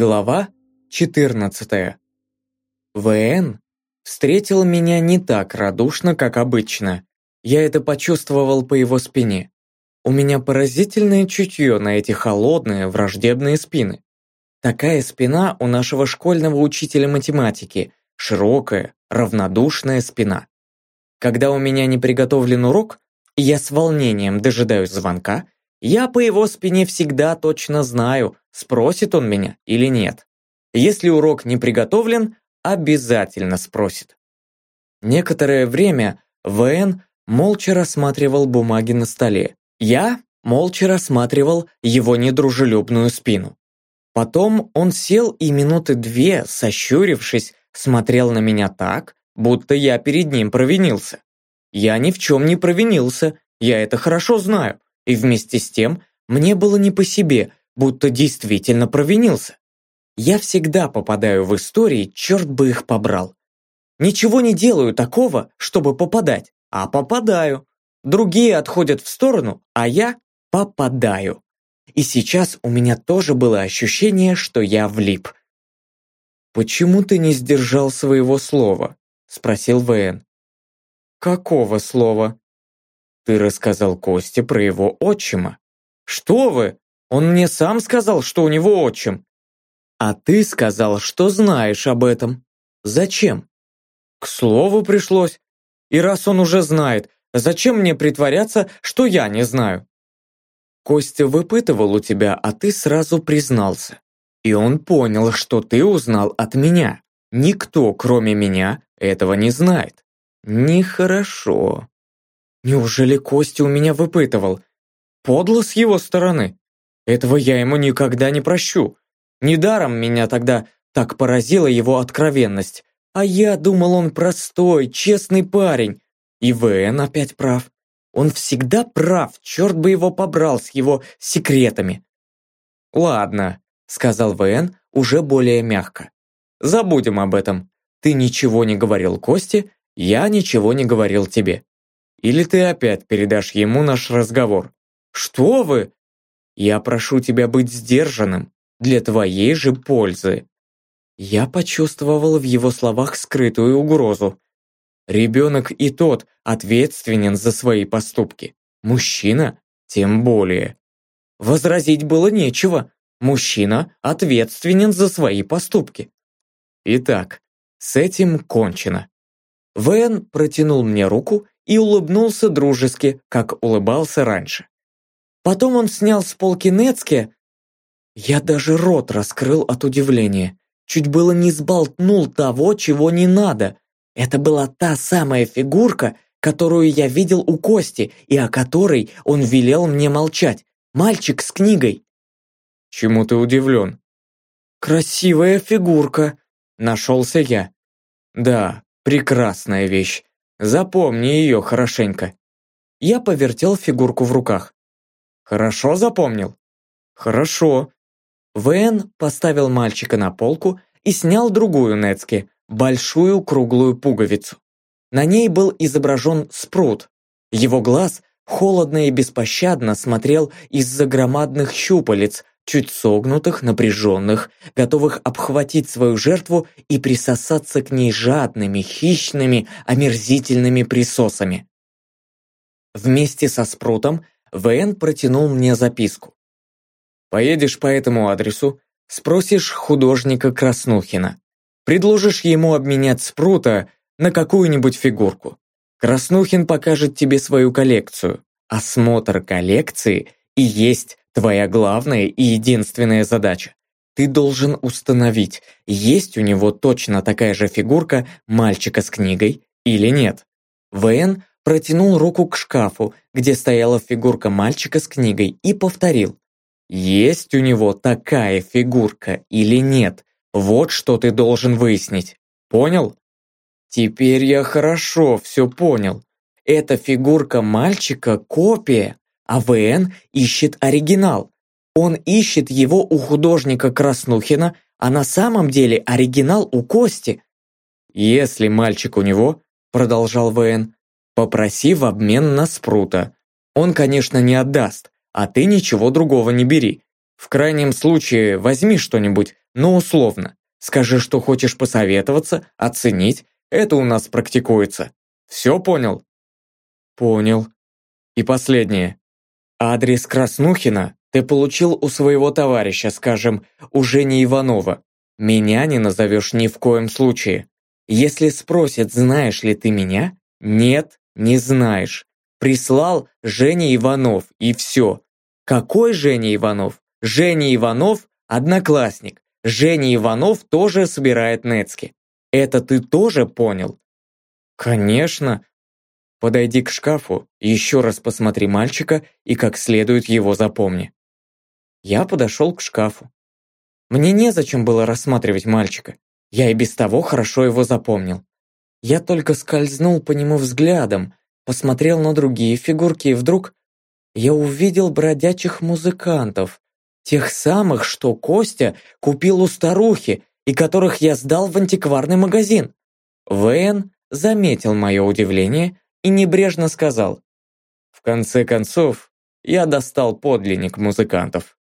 Глава 14. ВН встретил меня не так радушно, как обычно. Я это почувствовал по его спине. У меня поразительное чутье на эти холодные, враждебные спины. Такая спина у нашего школьного учителя математики, широкая, равнодушная спина. Когда у меня не приготовлен урок, я с волнением дожидаюсь звонка, я по его спине всегда точно знаю, спросит он меня или нет. Если урок не приготовлен, обязательно спросит. Некоторое время ВН молча рассматривал бумаги на столе. Я молча рассматривал его недружелюбную спину. Потом он сел и минуты две, сощурившись, смотрел на меня так, будто я перед ним провинился. Я ни в чем не провинился, я это хорошо знаю, и вместе с тем мне было не по себе, будто действительно провинился. Я всегда попадаю в истории, черт бы их побрал. Ничего не делаю такого, чтобы попадать, а попадаю. Другие отходят в сторону, а я попадаю. И сейчас у меня тоже было ощущение, что я влип. «Почему ты не сдержал своего слова?» – спросил ВН. «Какого слова?» Ты рассказал Косте про его отчима. Что вы? Он мне сам сказал, что у него отчим. А ты сказал, что знаешь об этом. Зачем? К слову пришлось. И раз он уже знает, зачем мне притворяться, что я не знаю? Костя выпытывал у тебя, а ты сразу признался. И он понял, что ты узнал от меня. Никто, кроме меня, этого не знает. Нехорошо. Неужели Костя у меня выпытывал? Подло с его стороны. Этого я ему никогда не прощу. Недаром меня тогда так поразила его откровенность. А я думал, он простой, честный парень. И ВН опять прав. Он всегда прав, черт бы его побрал с его секретами. «Ладно», — сказал ВН уже более мягко. «Забудем об этом. Ты ничего не говорил Косте, я ничего не говорил тебе. Или ты опять передашь ему наш разговор? Что вы? Я прошу тебя быть сдержанным, для твоей же пользы. Я почувствовал в его словах скрытую угрозу. Ребенок и тот ответственен за свои поступки. Мужчина тем более. Возразить было нечего. Мужчина ответственен за свои поступки. Итак, с этим кончено. Вэн протянул мне руку и улыбнулся дружески, как улыбался раньше. Потом он снял с полки Нецке. Я даже рот раскрыл от удивления. Чуть было не сболтнул того, чего не надо. Это была та самая фигурка, которую я видел у Кости и о которой он велел мне молчать. Мальчик с книгой. Чему ты удивлен? Красивая фигурка, нашелся я. Да, прекрасная вещь. Запомни ее хорошенько. Я повертел фигурку в руках. Хорошо запомнил? Хорошо. Вэн поставил мальчика на полку и снял другую Нецки, большую круглую пуговицу. На ней был изображен спрут. Его глаз холодно и беспощадно смотрел из-за громадных щупалец, чуть согнутых, напряженных, готовых обхватить свою жертву и присосаться к ней жадными, хищными, омерзительными присосами. Вместе со спрутом ВН протянул мне записку. «Поедешь по этому адресу, спросишь художника Краснухина, предложишь ему обменять спрута на какую-нибудь фигурку. Краснухин покажет тебе свою коллекцию. Осмотр коллекции и есть Твоя главная и единственная задача. Ты должен установить, есть у него точно такая же фигурка мальчика с книгой или нет. ВН протянул руку к шкафу, где стояла фигурка мальчика с книгой, и повторил. Есть у него такая фигурка или нет? Вот что ты должен выяснить. Понял? Теперь я хорошо все понял. Эта фигурка мальчика – копия. А ВН ищет оригинал. Он ищет его у художника Краснухина, а на самом деле оригинал у Кости. «Если мальчик у него», — продолжал ВН, — «попроси в обмен на спрута. Он, конечно, не отдаст, а ты ничего другого не бери. В крайнем случае возьми что-нибудь, но условно. Скажи, что хочешь посоветоваться, оценить, это у нас практикуется. Все понял? Понял. И последнее. Адрес Краснухина ты получил у своего товарища, скажем, у Жени Иванова. Меня не назовешь ни в коем случае. Если спросят, знаешь ли ты меня, нет, не знаешь. Прислал Женя Иванов, и все. Какой Женя Иванов? Женя Иванов – одноклассник. Женя Иванов тоже собирает Нецки. Это ты тоже понял? Конечно. Подойди к шкафу, еще раз посмотри мальчика и как следует его запомни. Я подошел к шкафу. Мне незачем было рассматривать мальчика. Я и без того хорошо его запомнил. Я только скользнул по нему взглядом, посмотрел на другие фигурки и вдруг я увидел бродячих музыкантов, тех самых, что Костя купил у старухи и которых я сдал в антикварный магазин. Вэн заметил мое удивление и небрежно сказал, «В конце концов, я достал подлинник музыкантов».